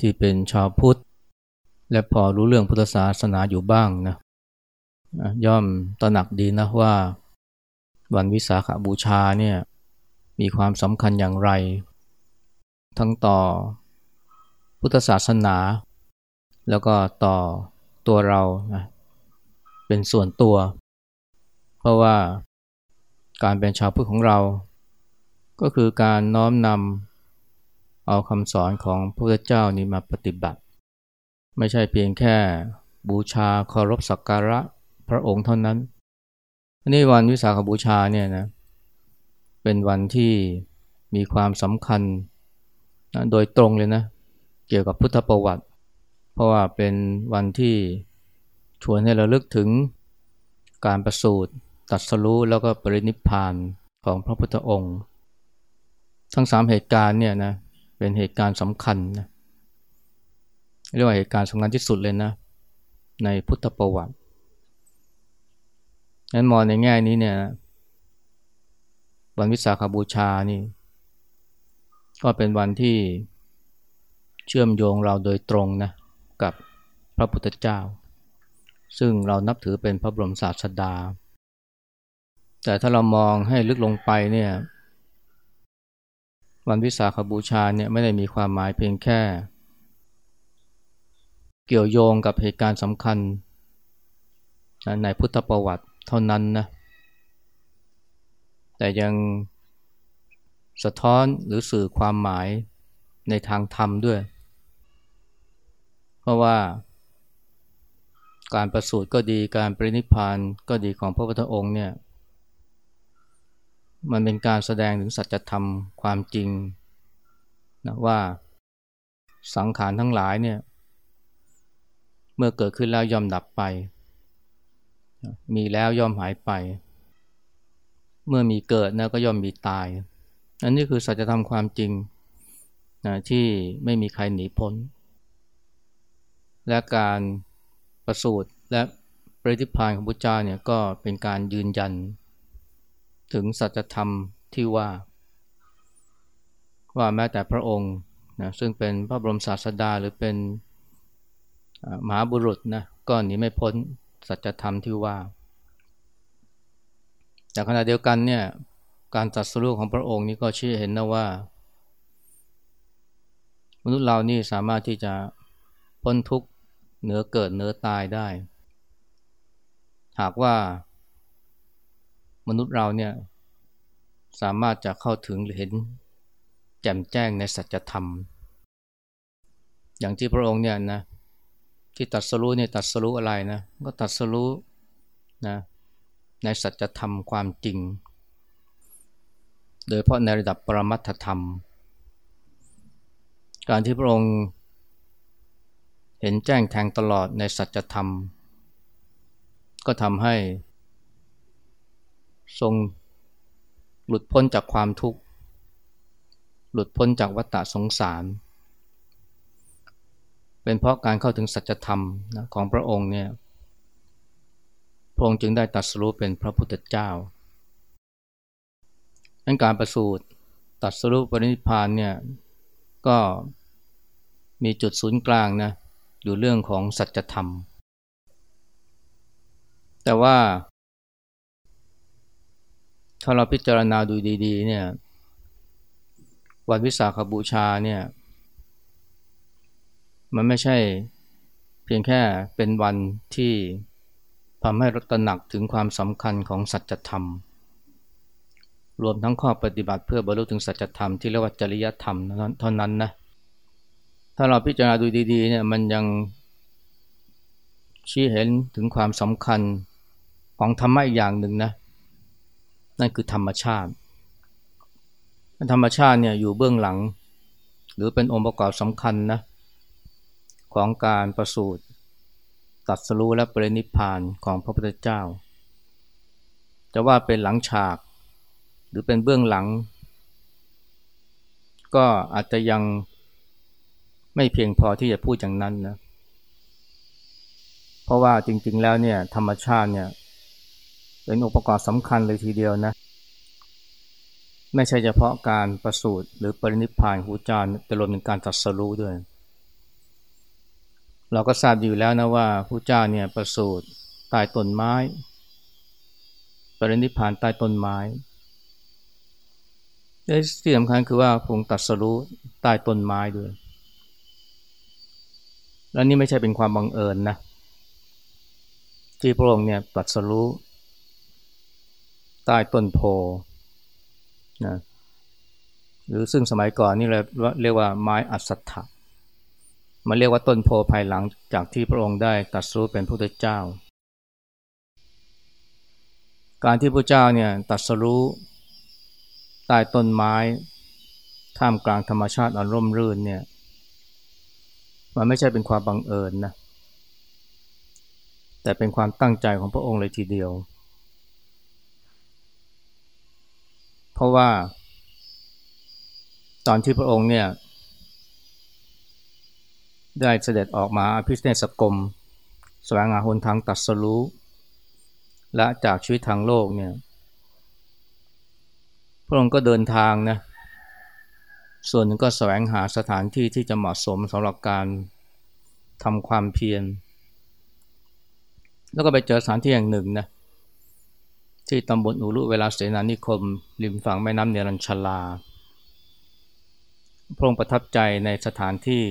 ที่เป็นชาวพุทธ และพอรู้เรื่องพุทธศาสนาอยู่บ้างนะย่อมตระหนักดีนะว่า วันวิสาขบูชาเนี่ยมีความสำคัญอย่างไร ทั้งต่อพุทธศาสนา แล้วก็ต่อตัวเรานะเป็นส่วนตัว เพราะว่าการเป็นชาวพุทธของเรา ก็คือการน้อมนำ เอาคำสอนของพระพุทธเจ้านี้มาปฏิบัติ ไม่ใช่เพียงแค่บูชาเคารพสักการะพระองค์เท่านั้นอันนี้วันวิสาขบูชาเนี่ยนะเป็นวันที่มีความสำคัญนะโดยตรงเลยนะเกี่ยวกับพุทธประวัติ เพราะว่าเป็นวันที่ชวนให้เราลึกถึงการประสูติตัดสรู้แล้วก็ปรินิพพานของพระพุทธองค์ ทั้งสามเหตุการณ์เนี่ยนะ เป็นเหตุการณ์สำคัญนะเรียกว่าเหตุการณ์สำคัญที่สุดเลยนะ ในพุทธประวัตินั้นมองในแง่นี้เนี่ยวันวิสาขบูชานี่ ก็เป็นวันที่เชื่อมโยงเราโดยตรงนะกับพระพุทธเจ้า ซึ่งเรานับถือเป็นพระบรมศาสดา แต่ถ้าเรามองให้ลึกลงไปเนี่ย วันวิสาขบูชาเนี่ยไม่ได้มีความหมายเพียงแค่ เกี่ยวโยงกับเหตุการณ์สำคัญในพุทธประวัติเท่านั้นนะแต่ยังสะท้อนหรือสื่อความหมายในทางธรรมด้วย เพราะว่า การประสูติก็ดีการปรินิพานก็ดีของพระพุทธองค์เนี่ย มันเป็นการแสดงถึงสัจธรรมความจริงนะว่าสังขารทั้งหลายเนี่ย เมื่อเกิดขึ้นแล้วย่อมดับไป มีแล้วย่อมหายไป เมื่อมีเกิดนะก็ย่อมมีตาย อันนี้คือสัจธรรมความจริงนะที่ไม่มีใครหนีพ้น และการประสูติและปริทิพานของพุทธเจ้าเนี่ยก็เป็นการยืนยัน ถึงสัจธรรมที่ว่า ว่าแม้แต่พระองค์นะซึ่งเป็นพระบรมศาสดาหรือเป็นมหาบุรุษนะก็หนีไม่พ้นสัจธรรมที่ว่า แต่ขณะเดียวกันเนี่ยการตัดสู้ของพระองค์นี้ก็ชี้เห็นนะว่า มนุษย์เรานี่สามารถที่จะพ้นทุกข์เหนือเกิดเหนือตายได้ หากว่า มนุษย์เราเนี่ยสามารถจะเข้าถึงหรือเห็นแจ่มแจ้งในสัจธรรม อย่างที่พระองค์เนี่ยนะที่ตัดสรู้เนี่ยตัดสรู้อะไรนะก็ตัดสรู้นะในสัจธรรมความจริง โดยเพราะในระดับปรมัตถธรรม การที่พระองค์เห็นแจ้งแทงตลอดในสัจธรรม ก็ทำให้ ทรงหลุดพ้นจากความทุกข์ หลุดพ้นจากวัฏฏะสงสาร เป็นเพราะการเข้าถึงสัจธรรมนะของพระองค์เนี่ยพระองค์จึงได้ตัดสรู้เป็นพระพุทธเจ้าดังการประสูติตัดสรู้ปรินิพานเนี่ยก็มีจุดศูนย์กลางนะอยู่เรื่องของสัจธรรม แต่ว่า ถ้าเราพิจารณาดูดี ๆ เนี่ย วันวิสาขบูชาเนี่ย มันไม่ใช่เพียงแค่เป็นวันที่ทำให้รตระหนักถึงความสำคัญของสัจธรรม รวมทั้งข้อปฏิบัติเพื่อบรรลุถึงสัจธรรมที่เรียกว่าจริยธรรมเท่านั้นนะ ถ้าเราพิจารณาดูดีๆเนี่ยมันยังชี้เห็นถึงความสำคัญของธรรมะอีกอย่างหนึ่งนะ นั่นคือธรรมชาติ ธรรมชาติเนี่ยอยู่เบื้องหลัง หรือเป็นองค์ประกอบสำคัญนะของการประสูติตัดสรู้และปรินิพานของพระพุทธเจ้า จะว่าเป็นหลังฉาก หรือเป็นเบื้องหลัง ก็อาจจะยังไม่เพียงพอที่จะพูดอย่างนั้นนะเพราะว่าจริงๆแล้วเนี่ยธรรมชาติเนี่ย เป็นองค์ประกอบสำคัญเลยทีเดียวนะ ไม่ใช่เฉพาะการประสูติหรือปรินิพานของพรแต่รวมถึงการตรัสรู้ด้วย เราก็ทราบอยู่แล้วนะว่าพระเจ้าเนี่ยประสูติใต้ต้นไม้ ปรินิพานใต้ต้นไม้และที่สำคัญคือว่าพงตรัสรู้ใต้ต้นไม้ด้วย และนี่ไม่ใช่เป็นความบังเอิญนะที่พระองค์เนี่ยตรัสรู้ ใต้ต้นโพนะหรือซึ่งสมัยก่อนนี่เราเรียกว่าไม้อัศถะมาเรียกว่าต้นโพภายหลังจากที่พระองค์ได้ตรัสรู้เป็นพระพุทธเจ้า การที่พระเจ้าเนี่ยตรัสรู้ใต้ต้นไม้ท่ามกลางธรรมชาติอันร่มรื่นเนี่ยมันไม่ใช่เป็นความบังเอิญนะแต่เป็นความตั้งใจของพระองค์เลยทีเดียว เพราะว่า ตอนที่พระองค์เนี่ย ได้เสด็จออกมาอภิเษสกรมแสวงหาหนทางตัดสรู้และจากชีวิตทางโลกเนี่ย พระองค์ก็เดินทางนะส่วนหนึ่งก็แสวงหาสถานที่ที่จะเหมาะสมสำหรับการทำความเพียร แล้วก็ไปเจอสถานที่แห่งหนึ่งนะ ที่ตำบลอุรุเวลาเสนานิคม ริมฝั่งแม่น้ำเนรัญชลา พระองค์ประทับใจในสถานที่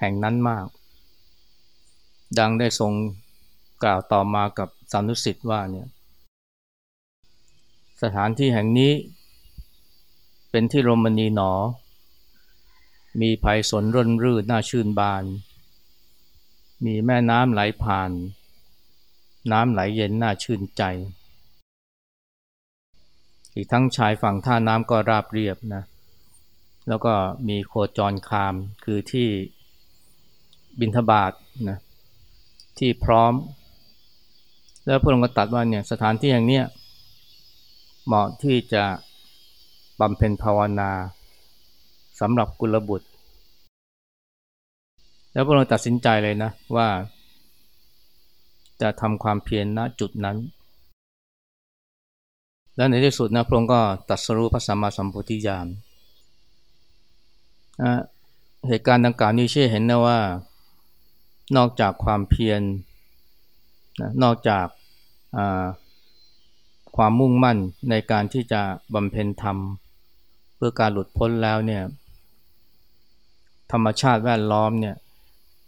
แห่งนั้นมาก ดังได้ทรงกล่าวต่อมากับสานุสิทธิ์ว่าเนี่ยสถานที่แห่งนี้ เป็นที่โรมณีหนอ มีภัยสนร่นรื่นน่าชื่นบาน มีแม่น้ำไหลผ่าน น้ำไหลเย็นน่าชื่นใจ อีกทั้งชายฝั่งท่าน้ำก็ราบเรียบนะ แล้วก็มีโคจรคามคือที่บินทบาทนะที่พร้อม แล้วพระองค์ก็ตัดว่าเนี่ยสถานที่อย่างเนี้ยเหมาะที่จะบำเพ็ญภาวนาสำหรับกุลบุตร แล้วพระองค์ตัดสินใจเลยนะว่า จะทำความเพียรณจุดนั้น และในที่สุดนะพระองค์ก็ตัดสรุปพระสัมมาสัมพุทธิญาณเหตุการณ์ดังกล่าวนี้เชื่อเห็นนะว่า นอกจากความเพียรนอกจากความมุ่งมั่นในการที่จะบำเพ็ญธรรม เพื่อการหลุดพ้นแล้วเนี่ยธรรมชาติแวดล้อมเนี่ย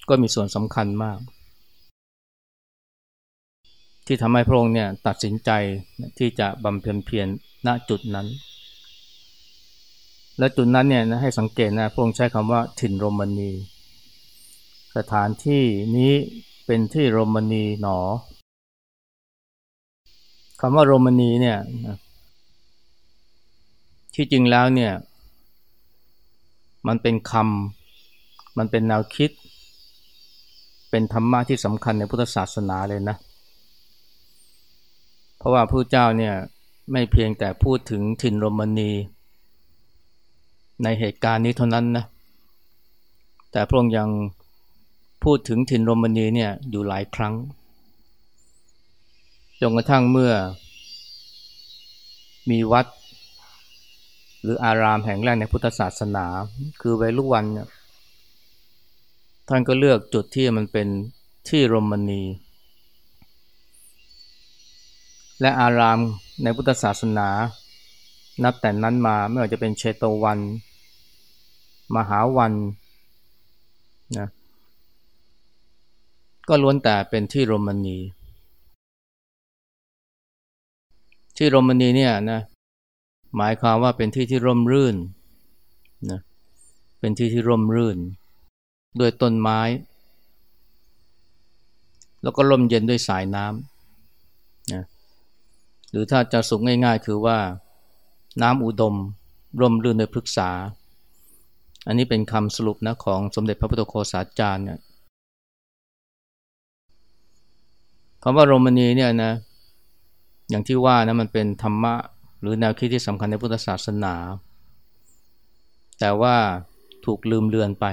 ก็มีส่วนสำคัญมาก ที่ทำให้พระองค์เนี่ยตัดสินใจที่จะบำเพ็ญเพียรณจุดนั้น และจุดนั้นเนี่ยให้สังเกตนะพระองค์ใช้คำว่าถิ่นโรมนี สถานที่นี้เป็นที่โรมนีหนอคำว่าโรมนีเนี่ยที่จริงแล้วเนี่ยมันเป็นคำมันเป็นแนวคิด เป็นธรรมะที่สำคัญในพุทธศาสนาเลยนะเพราะว่าพระเจ้าเนี่ยไม่เพียงแต่พูดถึงถิ่นโรมนี ในเหตุการณ์นี้เท่านั้นนะแต่พระองค์ยังพูดถึงถิ่นโรมนีเนี่ยอยู่หลายครั้งจนกระทั่งเมื่อ มีวัด หรืออารามแห่งแรกในพุทธศาสนา คือไวลุวันเนี่ยท่านก็เลือกจุดที่มันเป็นที่รมณี และอารามในพุทธศาสนา นับแต่นั้นมาไม่ว่าจะเป็นเชโตวัน มหาวันนะก็ล้วนแต่เป็นที่รมณีที่โรมนีเนี่ยนะหมายความว่าเป็นที่ที่ร่มรื่นนะเป็นที่ที่ร่มรื่น ด้วยต้นไม้ แล้วก็ร่มเย็นด้วยสายน้ำ หรือถ้าจะสุกง่ายๆ คือว่าน้ำอุดม ร่มรื่นด้วยพฤกษา อันนี้เป็นคำสรุปนะของสมเด็จพระพุทธโฆษาจารย์เนี่ยคำว่าโรมนีเนี่ยนะอย่างที่ว่านะมันเป็นธรรมะ หรือแนวคิดที่สำคัญในพุทธศาสนา แต่ว่าถูกลืมเลือนไป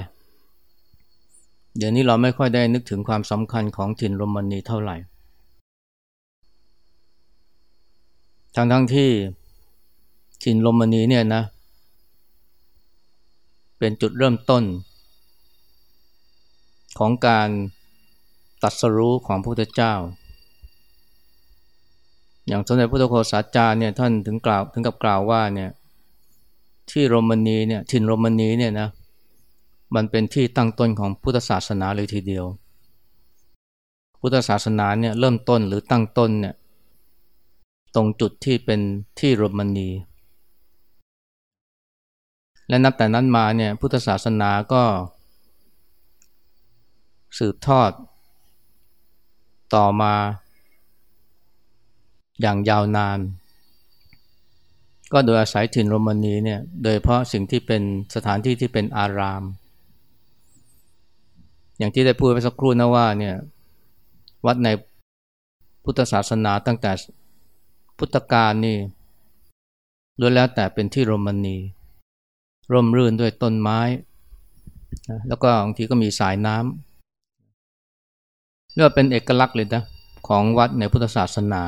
เดี๋ยวนี้เราไม่ค่อยได้นึกถึงความสำคัญของถิ่นโรมนีเท่าไหร่ ทั้งทั้งที่ถิ่นโรมานีเนี่ยนะ เป็นจุดเริ่มต้น ของการตัดสรู้ของพระพุทธเจ้า อย่างสมเด็จพระพุทธโฆษาจารย์เนี่ยท่านถึงกล่าวถึงกับกล่าวว่าเนี่ยที่โรมานีเนี่ยถิ่นโรมานีเนี่ยนะมันเป็นที่ตั้งต้นของพุทธศาสนาเลยทีเดียว พุทธศาสนาเนี่ยเริ่มต้นหรือตั้งต้นเนี่ย รงจุดที่เป็นที่โรมานี และนับแต่นั้นมาเนี่ยพุทธศาสนาก็ สืบทอด ต่อมา อย่างยาวนาน ก็โดยอาศัยถิ่นโรมานีเนี่ยโดยเพราะสิ่งที่เป็นสถานที่ที่เป็นอาราม อย่างที่ได้พูดไปสักครู่นะว่าเนี่ยวัดในพุทธศาสนาตั้งแต่ พุทธกาลนี่ล้วนแล้วแต่เป็นที่โรมานี ร่มรื่นด้วยต้นไม้ แล้วก็บางทีก็มีสายน้ำเรียกว่าเป็นเอกลักษณ์เลยนะของวัดในพุทธศาสนา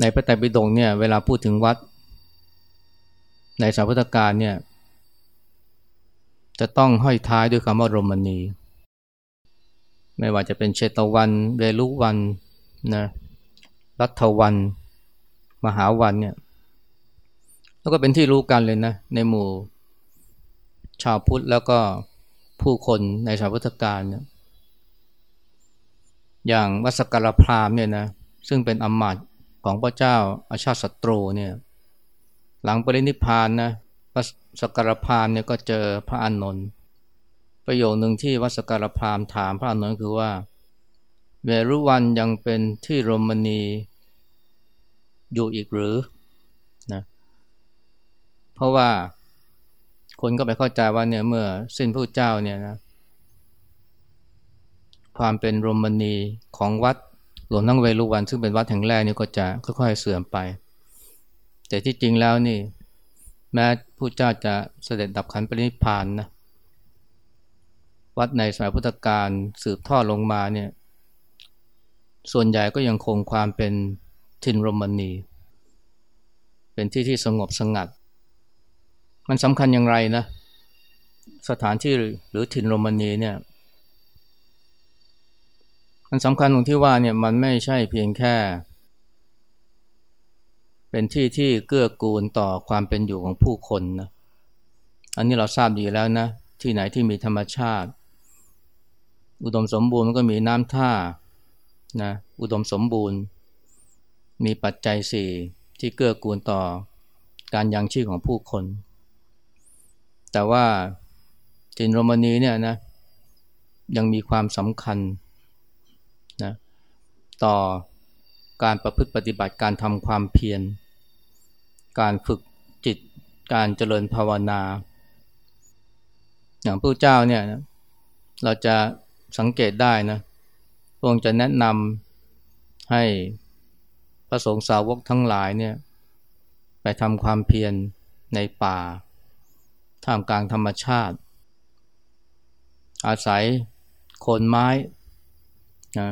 ในพระไตรปิฎกเนี่ยเวลาพูดถึงวัด ในสาพุทธการเนี่ยจะต้องห้อยท้ายด้วยคำว่าโรมนี ไม่ว่าจะเป็นเชตวันเวลุวันนะ รัฐวัน มหาวันเนี่ย แล้วก็เป็นที่รู้กันเลยนะ ในหมู่ ชาวพุทธแล้วก็ผู้คนในสาพุทธการเนี่ยอย่างวัสกรพรามเนี่ยนะซึ่งเป็นอมาตของพระเจ้าอาชาติศัตรูเนี่ย หลังปรินิพานนะวัสกรพรามเนี่ยก็เจอพระอานนท์ประโยคหนึ่งที่วัสกรพรามถามพระอานนท์คือว่า เวรุวันยังเป็นที่โรมนีอยู่อีกหรือนะเพราะว่าคนก็ไปเข้าใจว่าเนี่ยเมื่อสิ้นพระเจ้าเนี่ยนะความเป็นโรมนีของวัดหลวงนั่งเวลุวันซึ่งเป็นวัดแห่งแรกนี่ก็จะค่อยๆเสื่อมไป แต่ที่จริงแล้วนี่ แม้ผู้เจ้าจะเสด็จดับขันปรินิพานนะวัดในสมัยพุทธกาลสืบทอดลงมาเนี่ย ส่วนใหญ่ก็ยังคงความเป็นทินโรมนี เป็นที่ที่สงบสงัด มันสำคัญอย่างไรนะ สถานที่หรือทินโรมนีเนี่ย มันสำคัญตรงที่ว่าเนี่ยมันไม่ใช่เพียงแค่ เป็นที่ที่เกื้อกูลต่อความเป็นอยู่ของผู้คนนะ อันนี้เราทราบดีแล้วนะ ที่ไหนที่มีธรรมชาติ อุดมสมบูรณ์มันก็มีน้ำท่า นะอุดมสมบูรณ์ มีปัจจัยสี่ที่เกื้อกูลต่อการยังชีพของผู้คน แต่ว่าจินโรมานีเนี่ยนะยังมีความสำคัญนะต่อการประพฤติปฏิบัติการทำความเพียร การฝึกจิตการเจริญภาวนา อย่างพระเจ้าเนี่ยนะเราจะสังเกตได้นะ พระองค์จะแนะนำให้พระสงฆ์สาวกทั้งหลายเนี่ยไปทำความเพียรในป่าท่ามกลางธรรมชาติ อาศัยโคนไม้นะ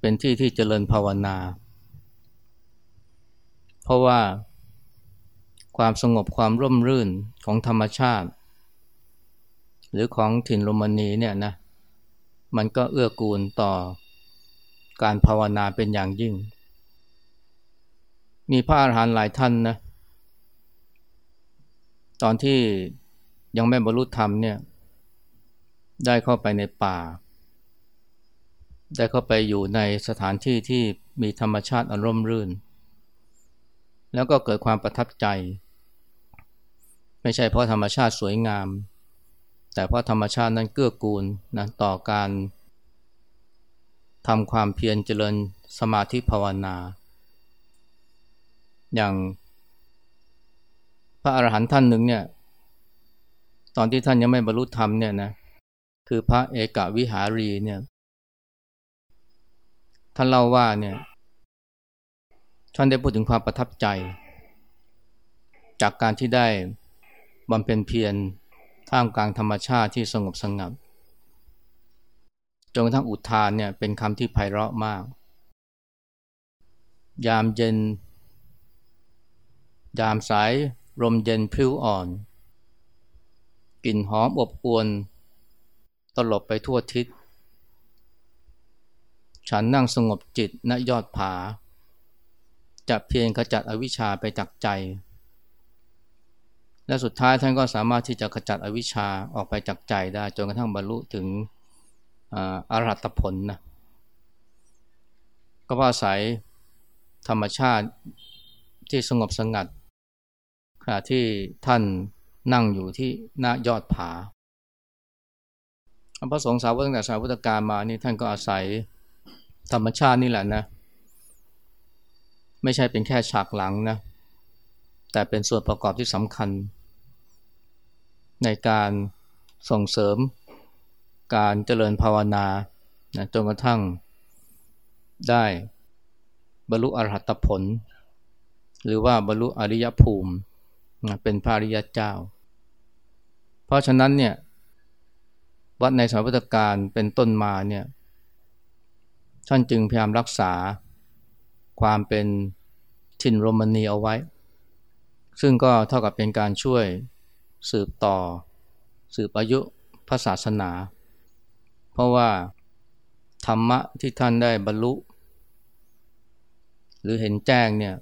เป็นที่ที่เจริญภาวนา เพราะว่าความสงบความร่มรื่นของธรรมชาติ หรือของถิ่นโรมานีเนี่ยนะ มันก็เอื้อกูลต่อการภาวนาเป็นอย่างยิ่ง มีพระอาหารหันต์หลายท่านนะ ตอนที่ยังไม่บรรลุธรรมเนี่ย ได้เข้าไปในป่า ได้เข้าไปอยู่ในสถานที่ที่มีธรรมชาติอารมณ์รื่น แล้วก็เกิดความประทับใจ ไม่ใช่เพราะธรรมชาติสวยงาม แต่เพราะธรรมชาตินั้นเกื้อกูลนะต่อการทำความเพียรเจริญสมาธิภาวนา อย่างพระอรหันต์ท่านหนึ่งเนี่ยตอนที่ท่านยังไม่บรรลุธรรมเนี่ยนะคือพระเอกวิหารีเนี่ยท่านเล่าว่าเนี่ยท่านได้พูดถึงความประทับใจ จากการที่ได้บำเพ็ญเพียร ท่ามกลางธรรมชาติที่สงบสงัดจนกระทั่งอุทานเนี่ยเป็นคำที่ไพเราะมาก ยามเย็น ยามสายลมเย็นพลิ้วอ่อน กลิ่นหอมอบอวน ตลบไปทั่วทิศ ฉันนั่งสงบจิตณยอดผา จะเพียงขจัดอวิชชาไปจากใจ และสุดท้ายท่านก็สามารถที่จะขจัดอวิชชาออกไปจากใจได้จนกระทั่งบรรลุถึงอรหัตผลนะก็ว่าอาศัยธรรมชาติที่สงบสงัดขณะที่ท่านนั่งอยู่ที่หน้ายอดผาพระสงฆ์สาวกตั้งแต่สายพุทธกาลมานี่ท่านก็อาศัยธรรมชาตินี่แหละนะ ไม่ใช่เป็นแค่ฉากหลังนะ แต่เป็นส่วนประกอบที่สำคัญ ในการส่งเสริมการเจริญภาวนานะจนกระทั่งได้บรรลุอรหัตผล หรือว่าบรรลุอริยภูมิเป็นพระอริยเจ้า เพราะฉะนั้นเนี่ยวัดในสมัยพุทธกาลเป็นต้นมาเนี่ยท่านจึงพยายามรักษาความเป็นทินโรมนีเอาไว้ ซึ่งก็เท่ากับเป็นการช่วยสืบต่อ สืบอายุพระศาสนา เพราะว่าธรรมะที่ท่านได้บรรลุ หรือเห็นแจ้งเนี่ย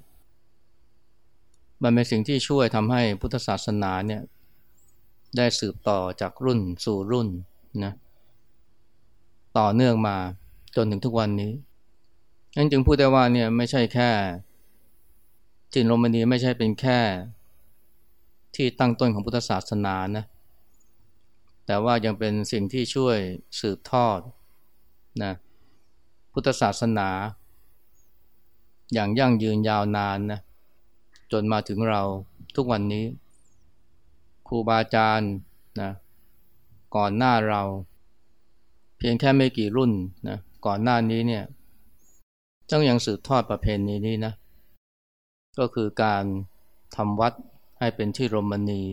มันเป็นสิ่งที่ช่วยทำให้พุทธศาสนาเนี่ยได้สืบต่อจากรุ่นสู่รุ่นนะต่อเนื่องมาจนถึงทุกวันนี้นั่นจึงพูดได้ว่าเนี่ยไม่ใช่แค่ จินโรมนีไม่ใช่เป็นแค่ ที่ตั้งต้นของพุทธศาสนานะแต่ว่ายังเป็นสิ่งที่ช่วยสืบทอดนะพุทธศาสนา อย่างยั่งยืนยาวนานนะจนมาถึงเราทุกวันนี้ ครูบาอาจารย์นะก่อนหน้าเรา เพียงแค่ไม่กี่รุ่นนะก่อนหน้านี้เนี่ยจ้งยังสืบทอดประเพณีนี้นะ ก็คือการทำวัดให้เป็นที่รมณี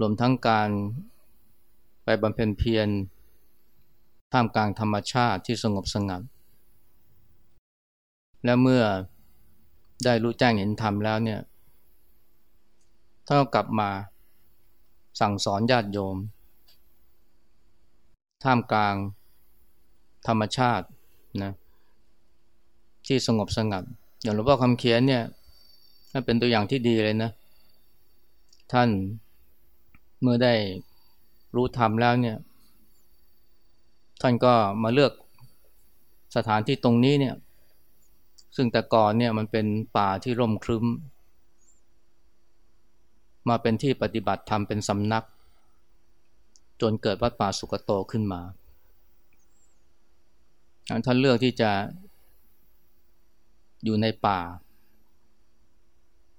รวมทั้งการไปบำเพ็ญเพียรท่ามกลางธรรมชาติที่สงบสงัด และเมื่อได้รู้แจ้งเห็นธรรมแล้วเนี่ยท่านก็กลับมาสั่งสอนญาติโยม ท่ามกลางธรรมชาตินะที่สงบสงัด อย่างหลวงพ่อคำเขียนเนี่ยเป็นตัวอย่างที่ดีเลยนะ ท่านเมื่อได้รู้ธรรมแล้วเนี่ย ท่านก็มาเลือกสถานที่ตรงนี้เนี่ย ซึ่งแต่ก่อนเนี่ยมันเป็นป่าที่ร่มครึ้ม มาเป็นที่ปฏิบัติธรรมเป็นสำนัก จนเกิดวัดป่าสุกโตขึ้นมา ท่านเลือกที่จะ อยู่ในป่า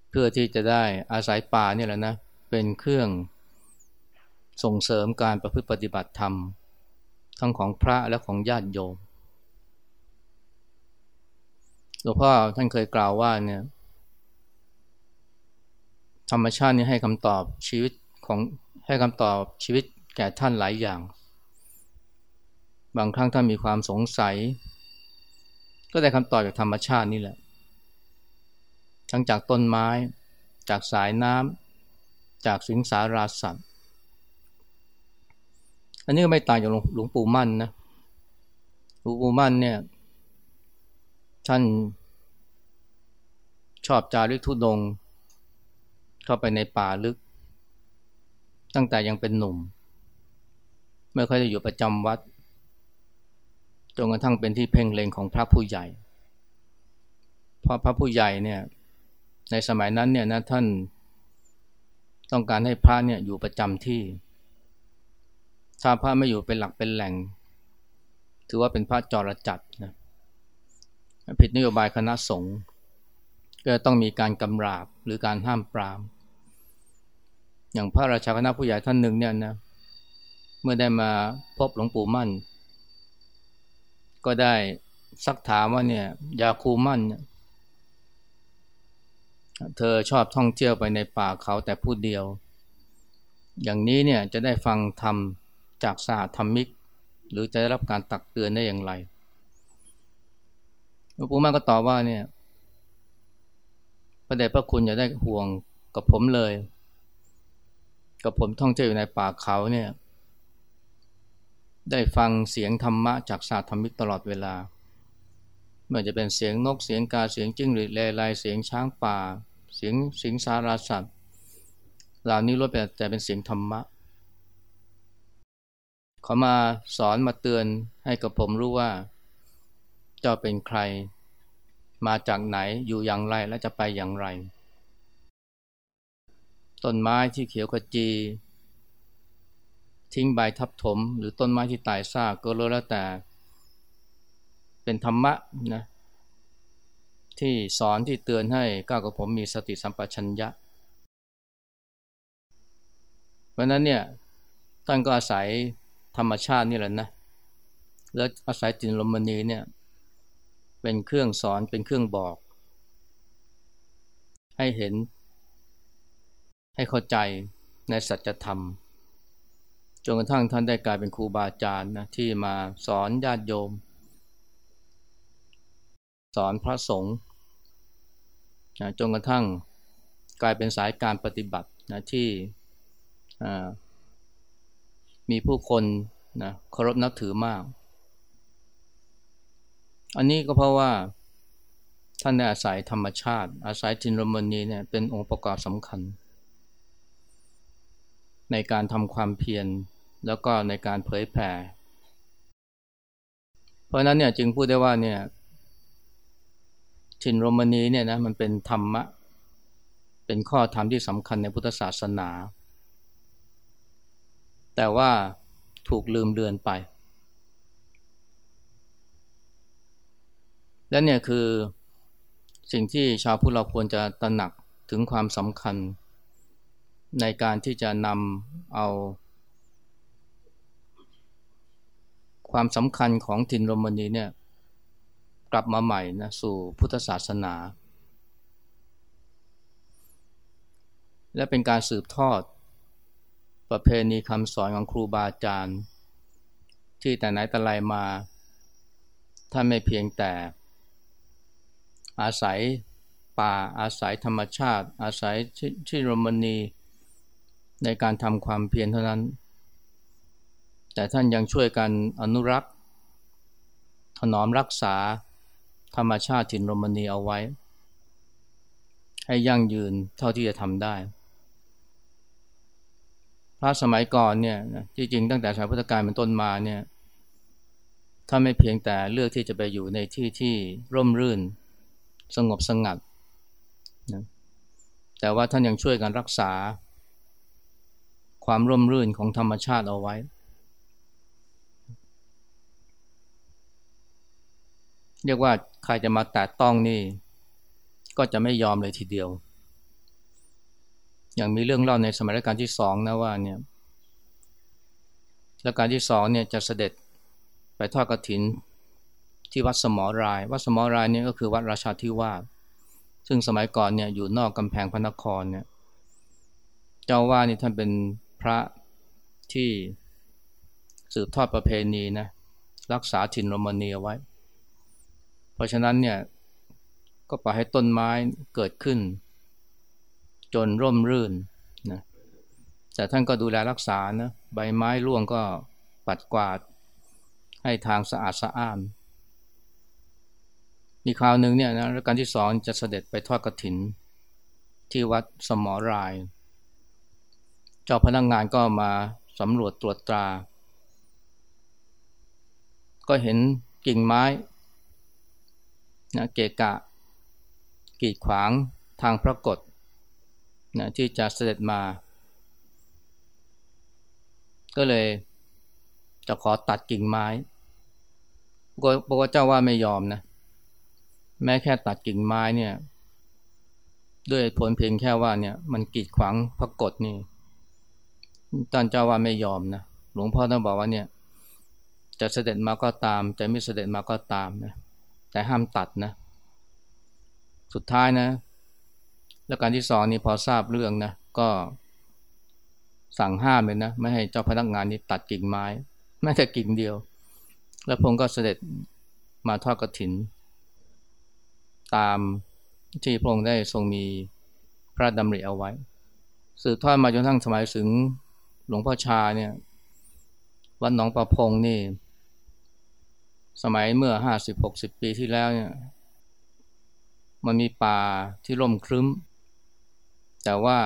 เพื่อที่จะได้อาศัยป่าเนี่ยแหละนะเป็นเครื่องส่งเสริมการประพฤติปฏิบัติธรรม ทั้งของพระและของญาติโยมหลวงพ่อท่านเคยกล่าวว่าเนี่ยธรรมชาตินี้ให้คำตอบชีวิตของให้คำตอบชีวิตแก่ท่านหลายอย่าง บางครั้งท่านมีความสงสัย ก็ได้คำตอบจากธรรมชาตินี่แหละ ทั้งจากต้นไม้ จากสายน้ำจากสิงสาราสัตว์ อันนี้ก็ไม่ต่างจากหลวงปู่มั่นนะหลวงปู่มั่นเนี่ย ท่านชอบจาริกทุดง เข้าไปในป่าลึก ตั้งแต่ยังเป็นหนุ่ม ไม่ค่อยจะอยู่ประจำวัด จนกระทั่งเป็นที่เพ่งเล็งของพระผู้ใหญ่ เพราะพระผู้ใหญ่เนี่ยในสมัยนั้นเนี่ยนะท่านต้องการให้พระเนี่ยอยู่ประจำที่ ถ้าพระไม่อยู่เป็นหลักเป็นแหล่ง ถือว่าเป็นพระจรจัดนะผิดนโยบายคณะสงฆ์ก็ต้องมีการกำราบหรือการห้ามปราม อย่างพระราชาคณะผู้ใหญ่ท่านหนึ่งเนี่ยนะเมื่อได้มาพบหลวงปู่มั่น ก็ได้ซักถามว่าเนี่ย ยาคูมันเนี่ยเธอชอบท่องเที่ยวไปในป่าเขาแต่ผู้เดียว อย่างนี้เนี่ยจะได้ฟังธรรมจากสาธรรมิก หรือจะได้รับการตักเตือนได้อย่างไรหลวงปู่มั่นก็ตอบว่าเนี่ยพระเดชพระคุณอย่าได้ห่วงกับผมเลย กับผมท่องเที่ยวอยู่ในป่าเขาเนี่ย ได้ฟังเสียงธรรมะจากศาสตร์ธรรมิกตลอดเวลาไม่ว่าจะเป็นเสียงนกเสียงกาเสียงจิ้งหรีดเลไลเสียงช้างป่า เสียงสิงสาราสัตว์เหล่านี้ล้วนแต่แต่เป็นเสียงธรรมะเขามาสอนมาเตือนให้กับผมรู้ว่า เจ้าเป็นใคร มาจากไหนอยู่อย่างไรและจะไปอย่างไร ต้นไม้ที่เขียวขจี ทิ้งใบทับถม หรือต้นไม้ที่ตายซากก็รู้แล้วแต่ เป็นธรรมะนะที่สอนที่เตือนให้ก้าวกับผมมีสติสัมปชัญญะเพราะนั้นเนี่ยท่านก็อาศัยธรรมชาตินี่แหละนะแล้วอาศัยจินลมณีเนี่ยเป็นเครื่องสอนเป็นเครื่องบอก ให้เห็นให้เข้าใจในสัจธรรม จนกระทั่งท่านได้กลายเป็นครูบาอาจารย์นะที่มาสอนญาติโยม สอนพระสงฆ์นะจนกระทั่งกลายเป็นสายการปฏิบัตินะที่มีผู้คนนะเคารพนับถือมาก อันนี้ก็เพราะว่าท่านได้อาศัยธรรมชาติ อาศัยจินรมณีเนี่ยเป็นองค์ประกอบสำคัญ ในการทำความเพียร แล้วก็ในการเผยแผ่ เพราะนั้นเนี่ยจึงพูดได้ว่าเนี่ยชินโรมนีเนี่ยนะมันเป็นธรรมะ เป็นข้อธรรมที่สำคัญในพุทธศาสนา แต่ว่าถูกลืมเลือนไป และเนี่ยคือสิ่งที่ชาวพุทธเราควรจะตระหนักถึงความสำคัญ ในการที่จะนำเอา ความสำคัญของทินโรมนีเนี่ยกลับมาใหม่นะสู่พุทธศาสนา และเป็นการสืบทอด ประเพณีคำสอนของครูบาอาจารย์ ที่แต่ไหนแต่ไรมาถ้านไม่เพียงแต่ อาศัยป่าอาศัยธรรมชาติ อาศัยชิรมณีในการทำความเพียรเท่านั้น แต่ท่านยังช่วยกันอนุรักษ์ ถนอมรักษาธรรมชาติถิ่นโรมนีเอาไว้ ให้ยั่งยืนเท่าที่จะทำได้ พระสมัยก่อนเนี่ยจริงๆตั้งแต่สมัยพุทธกาลเป็นต้นมาเนี่ยถ้าไม่เพียงแต่เลือกที่จะไปอยู่ในที่ที่ร่มรื่น สงบสงัดนะแต่ว่าท่านยังช่วยกันรักษา ความร่มรื่นของธรรมชาติเอาไว้ เรียกว่าใครจะมาแตะต้องนี่ ก็จะไม่ยอมเลยทีเดียว อย่างมีเรื่องเล่าในสมัยรัชกาลที่สองนะว่าเนี่ยรัชกาลที่สองเนี่ยจะเสด็จไปทอดกระถินที่วัดสมอราย วัดสมอรายเนี่ยก็คือวัดราชาธิวาสซึ่งสมัยก่อนเนี่ยอยู่นอกกำแพงพระนครเนี่ยเจ้าว่านี่ท่านเป็นพระที่สืบทอดประเพณีนะรักษาถิ่นโรมานีเอาไว้ เพราะฉะนั้นเนี่ยก็ปล่อยให้ต้นไม้เกิดขึ้น จนร่มรื่นนะแต่ท่านก็ดูแลรักษานะใบไม้ร่วงก็ปัดกวาด ให้ทางสะอาดสะอ้านมีคราวหนึ่งเนี่ยนะรัชกาลที่สองจะเสด็จไปทอดกระถิน ที่วัดสมอราย เจ้าพนักงงานก็มาสำรวจตรวจตรา ก็เห็นกิ่งไม้ นะเกะกะกีดขวางทางพระกฏนะที่จะเสด็จมา ก็เลยจะขอตัดกิ่งไม้บอกว่าเจ้าว่าไม่ยอมนะ แม้แค่ตัดกิ่งไม้เนี่ย ด้วยผลเพียงแค่ว่าเนี่ย มันกีดขวางพระกฏนี่ท่านเจ้าว่าไม่ยอมนะ หลวงพ่อต้องบอกว่าเนี่ย จะเสด็จมาก็ตาม จะไม่เสด็จมาก็ตามนะ แต่ห้ามตัดนะ สุดท้ายนะ แล้วการที่สองนี่พอทราบเรื่องนะ ก็สั่งห้ามเลยนะ ไม่ให้เจ้าพนักงานนี้ตัดกิ่งไม้ แม้แต่กิ่งเดียว แล้วพงก็เสด็จมาทอดกระถิน ตามที่พระองค์ได้ทรงมีพระดำริเอาไว้ สืบทอดมาจนทั้งสมัยถึงหลวงพ่อชาเนี่ยวัดหนองประพงนี่ สมัยเมื่อห้าสิบหกสิบปีที่แล้วเนี่ยมันมีป่าที่ร่มครึ้ม แต่ว่า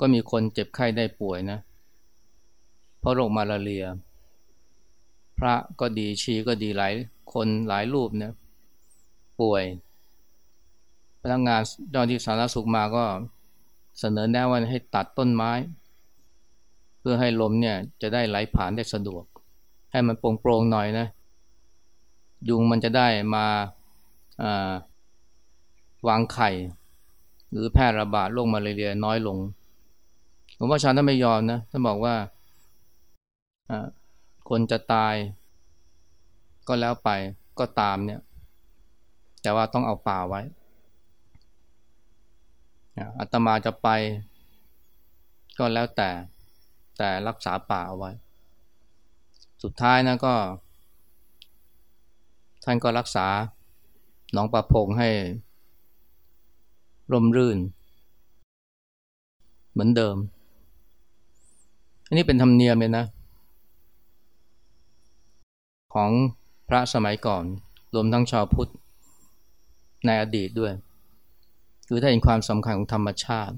ก็มีคนเจ็บไข้ได้ป่วยนะ เพราะโรคมาลาเรีย พระก็ดีชีก็ดีหลายคนหลายรูปเนี่ยป่วย พนักงานเจ้าที่สาธารณสุขมาก็เสนอแนะว่าให้ตัดต้นไม้ เพื่อให้ลมเนี่ยจะได้ไหลผ่านได้สะดวก ให้มันโปร่งๆหน่อยนะ ยุงมันจะได้มาวางไข่ หรือแพร่ระบาดโรคมาเรียน้อยลงหลวงพ่อชาท่านไม่ยอมนะท่านบอกว่าคนจะตาย ก็แล้วไปก็ตามเนี่ย แต่ว่าต้องเอาป่าไว้อาตมาจะไป ก็แล้วแต่แต่รักษาป่าเอาไว้ สุดท้ายนะก็ ท่านก็รักษาหนองประพงให้ร่มรื่น เหมือนเดิม อันนี้เป็นธรรมเนียมเลยนะ ของพระสมัยก่อน รวมทั้งชาวพุทธในอดีตด้วย คือถ้าเห็นความสำคัญของธรรมชาติ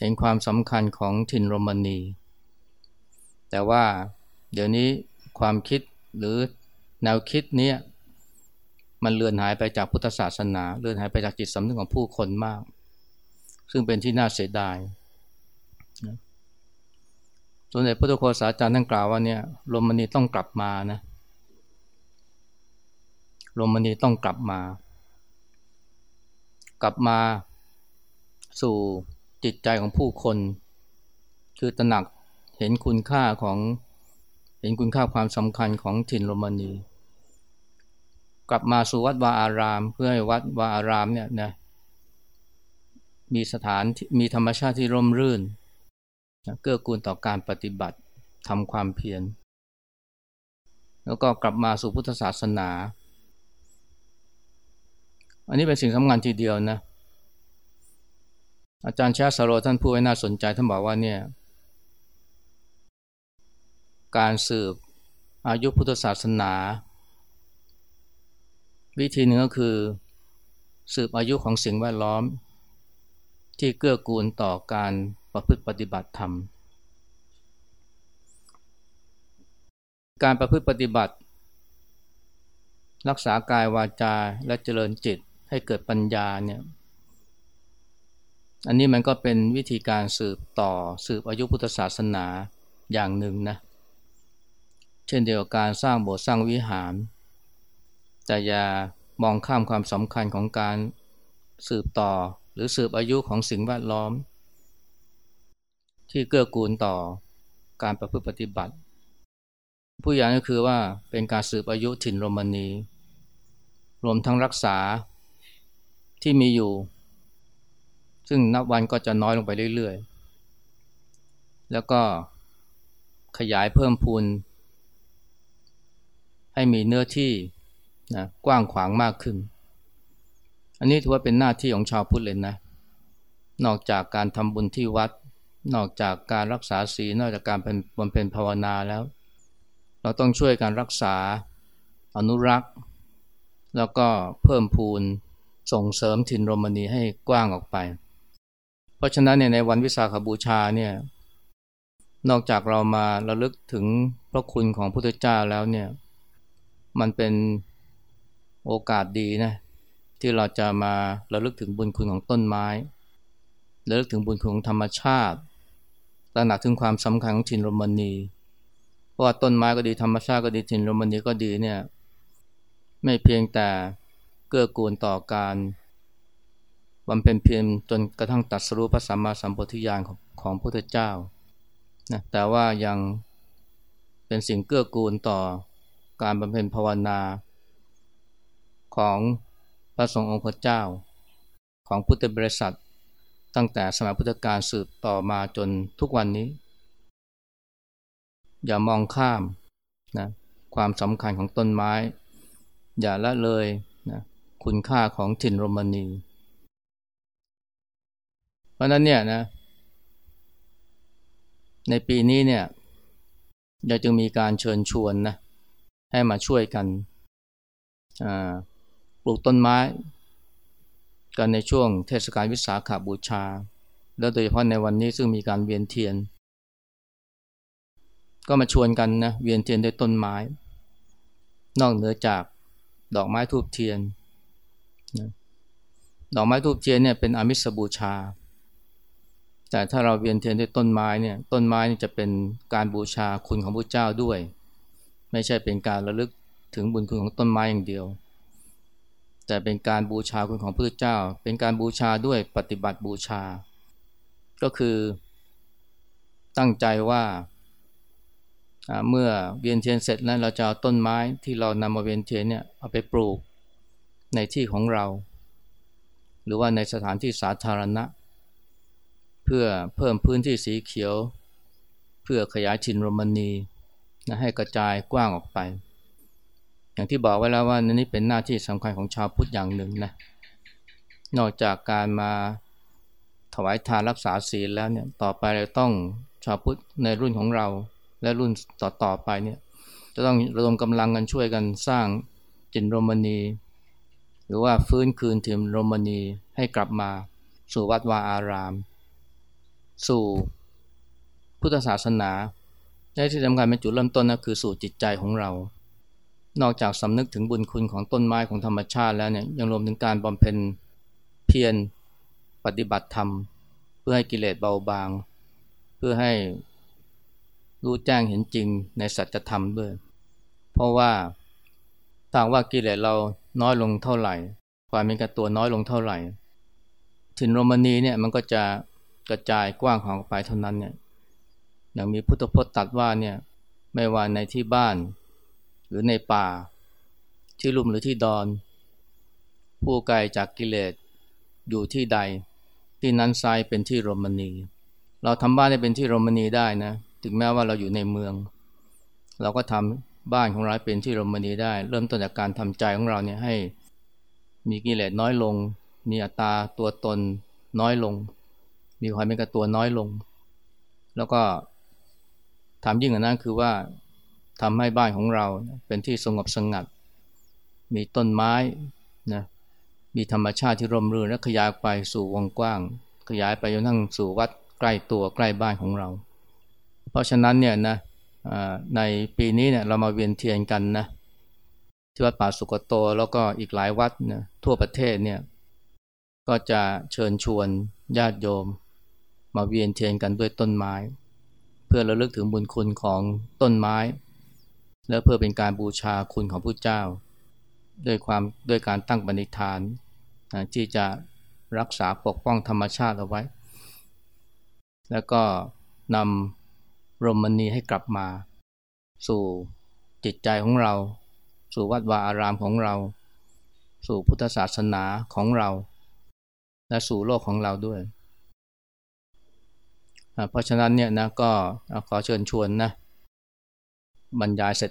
เห็นความสำคัญของถิ่นโรมนี แต่ว่า เดี๋ยวนี้ความคิดหรือแนวคิดนี้มันเลือนหายไปจากพุทธศาสนา เลือนหายไปจากจิตสำนึกของผู้คนมาก ซึ่งเป็นที่น่าเสียดายส่วนใหญ่พุทธโฆษาจารย์ท่านกล่าวว่าเนี่ยลมมณีต้องกลับมานะลมมณีต้องกลับมา กลับมาสู่จิตใจของผู้คน คือตระหนักเห็นคุณค่าของ เห็นคุณค่าความสำคัญของถิ่นโรมานี กลับมาสู่วัดวาอาราม เพื่อให้วัดวาอารามเนี่ยนะมีสถานมีธรรมชาติที่ร่มรื่นนะเกื้อกูลต่อการปฏิบัติทำความเพียรแล้วก็กลับมาสู่พุทธศาสนา อันนี้เป็นสิ่งสำคัญทีเดียวนะ อาจารย์ชาสโรท่านพูดไว้น่าสนใจท่านบอกว่าเนี่ย การสืบอายุพุทธศาสนา วิธีหนึ่งก็คือ สืบอายุของสิ่งแวดล้อม ที่เกื้อกูลต่อการประพฤติปฏิบัติธรรม การประพฤติปฏิบัติ รักษากายวาจาและเจริญจิตให้เกิดปัญญาเนี่ยอันนี้มันก็เป็นวิธีการสืบต่อสืบอายุพุทธศาสนาอย่างหนึ่งนะเเช่นเดียวกับการสร้างโบสถ์สร้างวิหาร แต่อย่ามองข้ามความสำคัญของการสืบต่อหรือสืบอายุของสิ่งแวดล้อม ที่เกื้อกูลต่อการประพฤติปฏิบัติ ผู้อย่างก็คือว่าเป็นการสืบอายุถิ่นโรมานี รวมทั้งรักษาที่มีอยู่ ซึ่งนับวันก็จะน้อยลงไปเรื่อยๆ แล้วก็ขยายเพิ่มพูน ให้มีเนื้อที่นะกว้างขวางมากขึ้น อันนี้ถือว่าเป็นหน้าที่ของชาวพุทธเลยนะ นอกจากการทำบุญที่วัด นอกจากการรักษาศีลนอกจากการเป็นบำเพ็ญภาวนาแล้ว เราต้องช่วยการรักษาอนุรักษ์ แล้วก็เพิ่มพูนส่งเสริมถิ่นโรมนีให้กว้างออกไป เพราะฉะนั้นเนี่ยในวันวิสาขบูชาเนี่ยนอกจากเรามาระลึกถึงพระคุณของพระพุทธเจ้าแล้วเนี่ย มันเป็นโอกาสดีนะที่เราจะมาระลึกถึงบุญคุณของต้นไม้ระลึกถึงบุญคุณของธรรมชาติตระหนักถึงความสำคัญของถิ่นโรมนีเพราะว่าต้นไม้ก็ดีธรรมชาติก็ดีถิ่นโรมนีก็ดีเนี่ยไม่เพียงแต่เกื้อกูลต่อการบำเพ็ญเพียรจนกระทั่งตัดสรุปพระสัมมาสัมปทิญาณของของพระพุทธเจ้านะแต่ว่ายังเป็นสิ่งเกื้อกูลต่อ การบำเพ็ญภาวนา ของพระสงฆ์องค์พระเจ้า ของพุทธบริษัท ตั้งแต่สมัยพุทธกาลสืบต่อมาจนทุกวันนี้ อย่ามองข้ามนะความสำคัญของต้นไม้ อย่าละเลยนะคุณค่าของถิ่นโรมานี เพราะนั้นเนี่ยนะในปีนี้เนี่ยเราจึงมีการเชิญชวนนะ ให้มาช่วยกันปลูกต้นไม้ กันในช่วงเทศกาลวิสาขบูชา แล้วโดยเฉพาะในวันนี้ซึ่งมีการเวียนเทียน ก็มาชวนกันนะเวียนเทียนด้วยต้นไม้ นอกเหนือจากดอกไม้ธูปเทียนนะดอกไม้ธูปเทียนเนี่ยเป็นอามิสบูชา แต่ถ้าเราเวียนเทียนด้วยต้นไม้เนี่ยต้นไม้นี่จะเป็นการบูชาคุณของพระเจ้าด้วย ไม่ใช่เป็นการระลึกถึงบุญคุณของต้นไม้อย่างเดียว แต่เป็นการบูชาคุณของพระเจ้า เป็นการบูชาด้วยปฏิบัติบูชา ก็คือตั้งใจว่าเมื่อเวียนเทียนเสร็จแล้วเราจะเอาต้นไม้ที่เรานำมาเวียนเทียนเนี่ยเอาไปปลูกในที่ของเรา หรือว่าในสถานที่สาธารณะ เพื่อเพิ่มพื้นที่สีเขียว เพื่อขยายชินโรมนี นะให้กระจายกว้างออกไป อย่างที่บอกไว้แล้วว่านี่เป็นหน้าที่สำคัญของชาวพุทธอย่างหนึ่งนะนอกจากการมาถวายทานรักษาศีลแล้วเนี่ยต่อไปเราต้องชาวพุทธในรุ่นของเราและรุ่นต่อๆไปเนี่ยจะต้องระดมกำลังกันช่วยกันสร้างจินโรมนี หรือว่าฟื้นคืนถิ่นโรมนีให้กลับมาสู่วัดวาอาราม สู่พุทธศาสนา และที่สำคัญเป็นจุดเริ่มต้นนะคือสู่จิตใจของเรา นอกจากสำนึกถึงบุญคุณของต้นไม้ของธรรมชาติแล้วเนี่ยยังรวมถึงการบำเพ็ญเพียรปฏิบัติธรรม เพื่อให้กิเลสเบาบาง เพื่อให้รู้แจ้งเห็นจริงในสัจธรรมด้วย เพราะว่าถ้าว่ากิเลสเราน้อยลงเท่าไหร่ ความเป็นกับตัวน้อยลงเท่าไหร่ถิ่นโรมานีเนี่ยมันก็จะกระจายกว้างของไปเท่านั้นเนี่ย อย่างมีพุทธพจน์ตัดว่าเนี่ยไม่ว่าในที่บ้านหรือในป่า ที่ลุ่มหรือที่ดอน ผู้ไกลจากกิเลสอยู่ที่ใด ที่นั้นไซเป็นที่โรมานี เราทำบ้านให้เป็นที่โรมานีได้นะ ถึงแม้ว่าเราอยู่ในเมือง เราก็ทำบ้านของเราเป็นที่รมณีได้ เริ่มต้นจากการทำใจของเราเนี่ยให้มีกิเลสน้อยลง มีอัตราตัวตนน้อยลง มีความเป็นกระตัวน้อยลง แล้วก็ ทำยิ่งกว่านั้นคือว่าทำให้บ้านของเราเป็นที่สงบสงัด มีต้นไม้นะมีธรรมชาติที่ร่มรื่นและขยายไปสู่วงกว้าง ขยายไปจนทั้งสู่วัดใกล้ตัวใกล้บ้านของเรา เพราะฉะนั้นเนี่ยนะในปีนี้เนี่ยเรามาเวียนเทียนกันนะที่วัดป่าสุกโตแล้วก็อีกหลายวัดนะทั่วประเทศเนี่ยก็จะเชิญชวนญาติโยม มาเวียนเทียนกันด้วยต้นไม้ พื่อระลึกถึงบุญคุณของต้นไม้ และเพื่อเป็นการบูชาคุณของผู้เจ้า ด้วยความด้วยการตั้งบณิธานนะที่จะรักษาปกป้องธรรมชาติเอาไว้ แล้วก็นำรมณีให้กลับมา สู่จิตใจของเรา สู่วัดวาอารามของเรา สู่พุทธศาสนาของเรา และสู่โลกของเราด้วย เพราะฉะนั้นเนี่ยนะก็ขอเชิญชวนนะบรรยายเสร็จ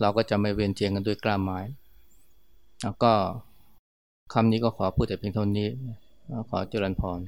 เราก็จะไม่เวียนเทียงกันด้วยกล้ามไม้แล้วก็คำนี้ก็ขอพูดแต่เพียงเท่านี้ขอเจริญพร